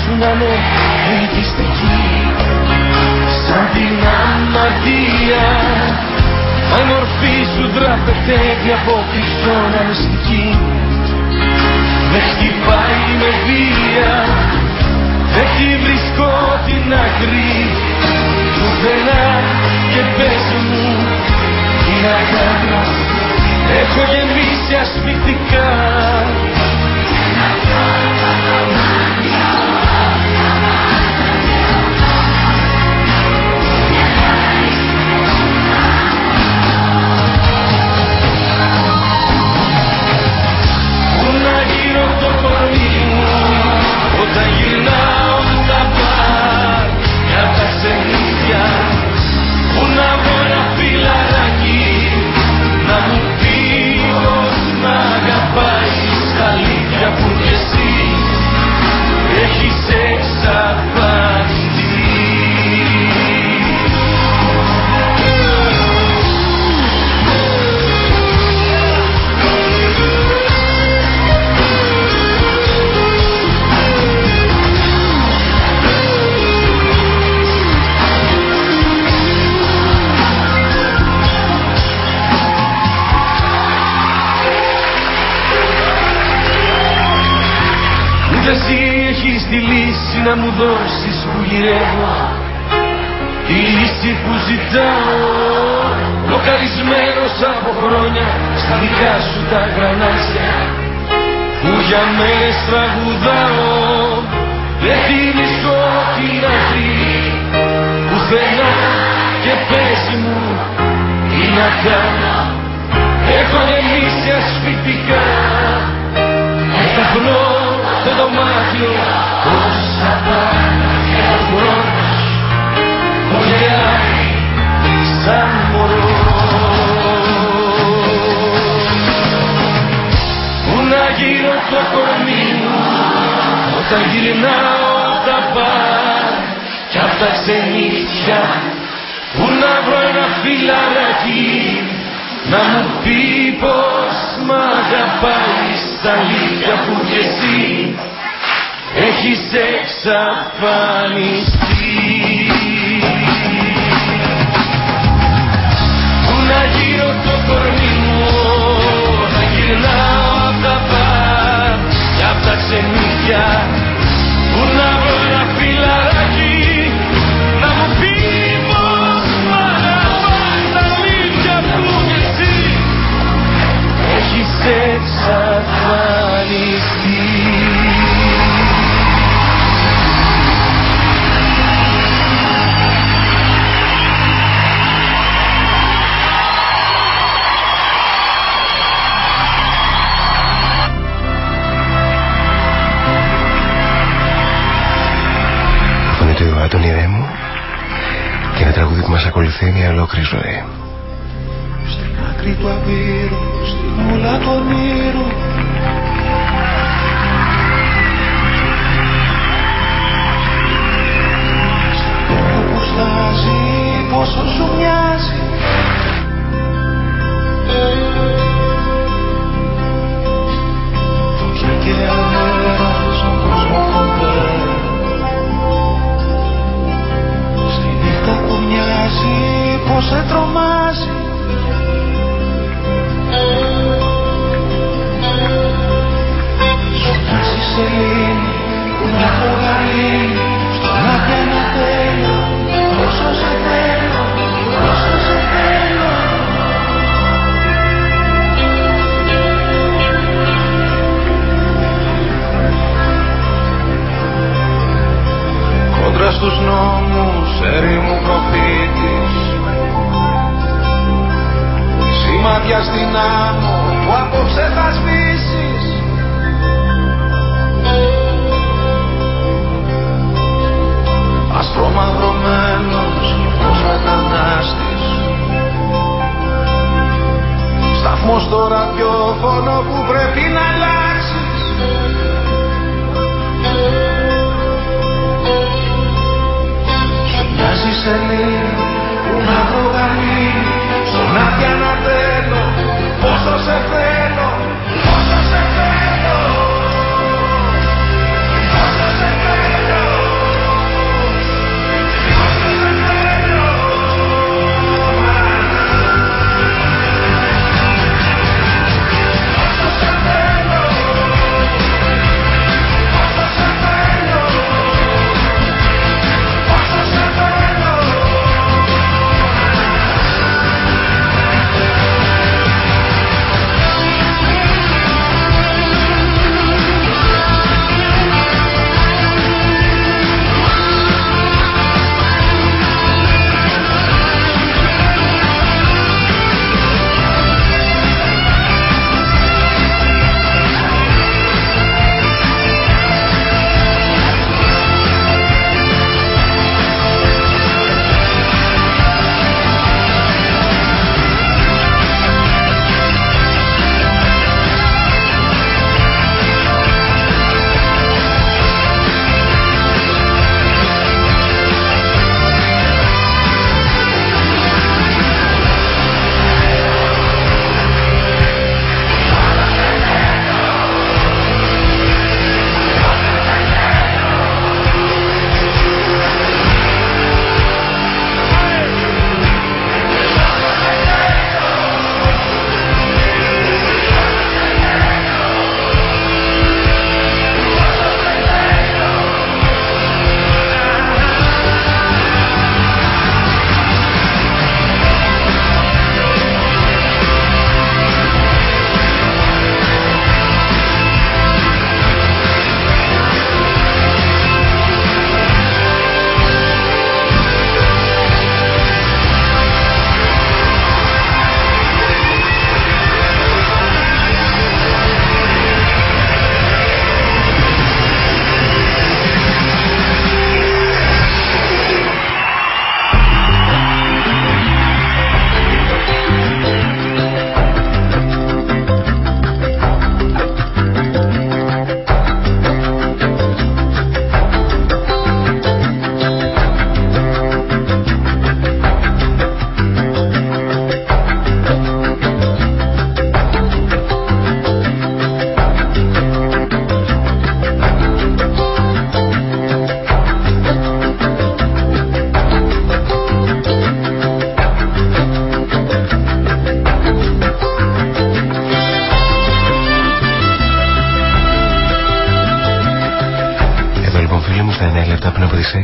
[SPEAKER 11] σου να είναι ελκυστική σαν την αμαρτία. Μα η μορφή σου δράπεται από πίσω να μυστική δεν χτυπάει με βία. Έχει βρισκό την άκρη. Πουθενά και πες μου την αγάπη. Έχω γεμίσει ασφυκτικά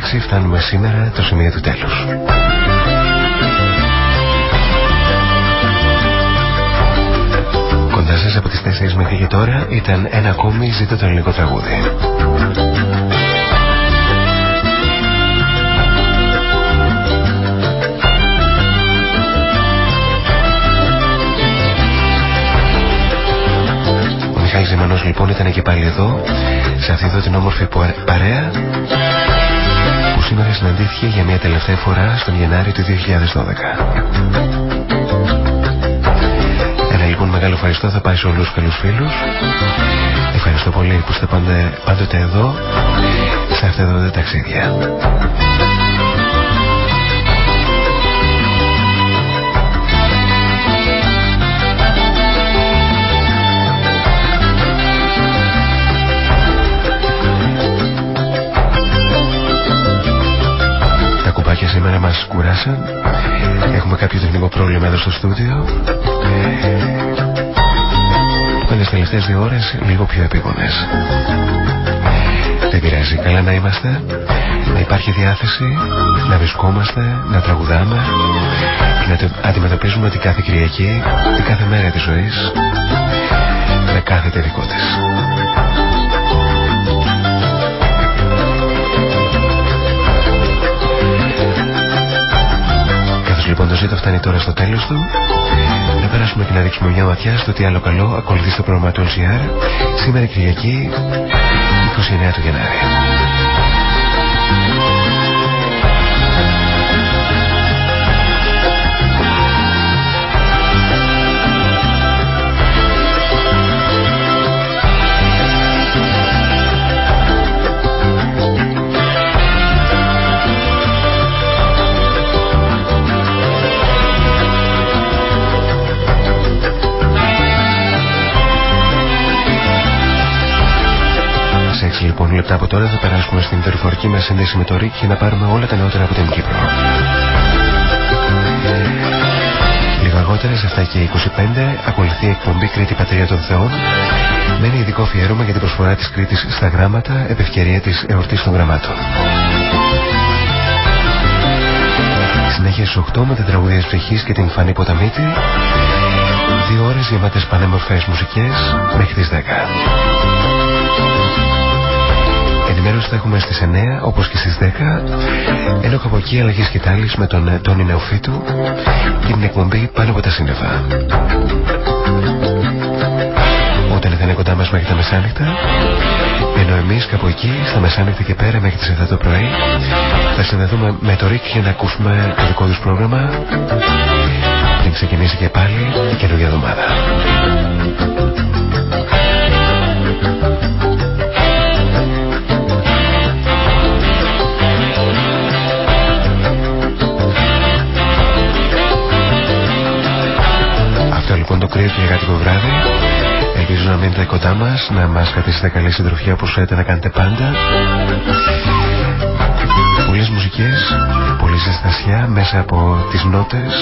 [SPEAKER 11] Πως
[SPEAKER 2] φτάνουμε σήμερα το σημείο του τέλους. Κοντά σας από τις 4 μέχρι και τώρα ήταν ένα ακόμη ζήτω το ελληνικό τραγούδι. Ο Μιχάλης Ζημανός λοιπόν ήταν και πάλι εδώ σε αυτή εδώ την όμορφη παρέα σήμερα συναντήθηκε για μια τελευταία φορά στον Γενάρη του 2012. Ένα λοιπόν μεγάλο ευχαριστώ θα πάει σε όλους τους καλούς φίλους. Ευχαριστώ πολύ που είστε πάντοτε εδώ σε αυτά εδώ τα ταξίδια. Καθυστέρησαν. Έχουμε κάποιο τεχνικό πρόβλημα εδώ στο στούντιο. Που τι τελευταίες δύο ώρες λίγο πιο επίγονες. Δεν πειράζει, καλά να είμαστε, να υπάρχει διάθεση, να βρισκόμαστε, να τραγουδάμε και να αντιμετωπίζουμε την κάθε Κυριακή, την κάθε μέρα της ζωής με κάθε τελικό της. Λοιπόν το ζήτο φτάνει τώρα στο τέλος του, να περάσουμε και να δείξουμε μια ματιά στο τι άλλο καλό ακολουθεί στο πρόγραμμα του LCR σήμερα Κυριακή 29 του Γενάρη. Λεπτά από τώρα θα περάσουμε στην δορυφορική μας σύνδεση με το ΡΙΚ για να πάρουμε όλα τα νεότερα από την Κύπρο. Λίγο αργότερα σε 7 και 25 ακολουθεί η εκπομπή Κρήτη Πατρία των Θεών με ένα ειδικό αφιέρωμα για την προσφορά της Κρήτης στα γράμματα επ' ευκαιρία της εορτής των γραμμάτων. Συνέχεια στις 8 με την τραγουδία της ψυχής και την Φανή Ποταμίτη δύο ώρες γεμάτες πανέμορφες μουσικές μέχρι τις 10 ενημέρωση θα έχουμε στις 9 όπως και στις 10 ενώ από εκεί αλλαγή σκητάλης με τον Τόνι Νεοφίτου και την εκπομπή πάνω από τα σύννεφα. Όταν θα είναι κοντά μας μέχρι τα μεσάνυχτα ενώ εμείς κάπου εκεί στα μεσάνυχτα και πέρα μέχρι τις 7 το πρωί θα συνδεθούμε με το ΡΙΚ για να ακούσουμε το δικό τους πρόγραμμα πριν ξεκινήσει και πάλι η καινούργια εβδομάδα. Το κρύο και εργατικό βράδυ. Ελπίζω να μείνετε κοντά μας, να μας κρατήσετε καλή συντροφιά όπως θέλετε να κάνετε πάντα. Πολλές μουσικές, πολλή ζεστασιά μέσα από τις νότες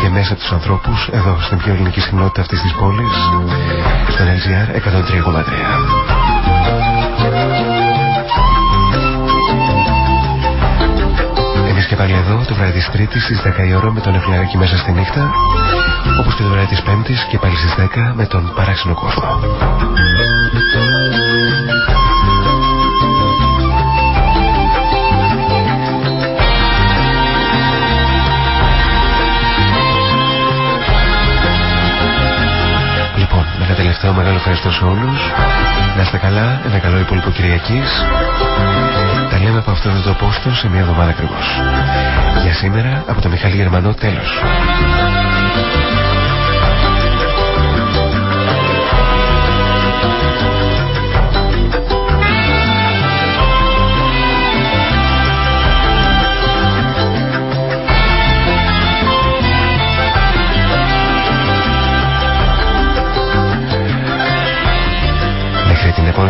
[SPEAKER 2] και μέσα από τους ανθρώπους εδώ στην πιο ελληνική συχνότητα αυτής της πόλης, στον LGR 103,3. Πάλι εδώ το βράδυ της Τρίτης στις 10 η ώρα με τον Ευλярάκη μέσα στη νύχτα όπως και το βράδυ της Πέμπτης και πάλι στις 10 με τον παράξενο κόσμο. Λοιπόν, με ένα τελευταίο μεγάλο ευχαριστώ σε όλους. Να είστε καλά, ένα καλό υπόλοιπο Κυριακής. Τα λέμε από αυτό το πόστο σε μια εβδομάδα ακριβώς. Για σήμερα από το Μιχάλη Γερμανό τέλος.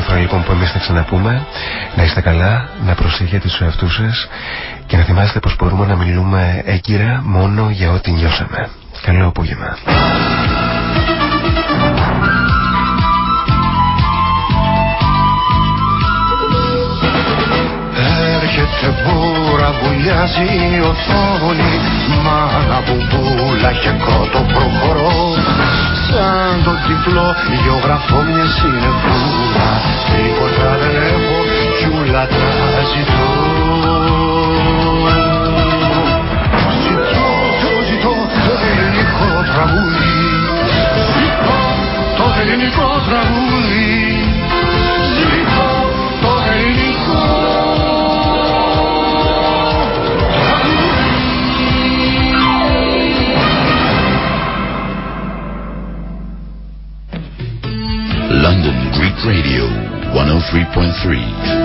[SPEAKER 2] Φορά λοιπόν που εμείς θα ξαναπούμε να είστε καλά, να προσέχετε στους εαυτούς σας και να θυμάστε πως μπορούμε να μιλούμε έγκυρα μόνο για ό,τι νιώσαμε. Καλό απόγευμα.
[SPEAKER 3] Έρχεται μπούρα, βουλιάζει η οθόνη Μάνα μπουμπούλα και κότο προχωρώ Σαν το τυφλό γεωγραφώ μια συνεφούλα. Τίποτα δεν έχω κι ούλα τα ζητώ. Ζητώ, το ζητώ το ελληνικό τραγούδι. Ζητώ το ελληνικό τραγούδι
[SPEAKER 1] 103.3.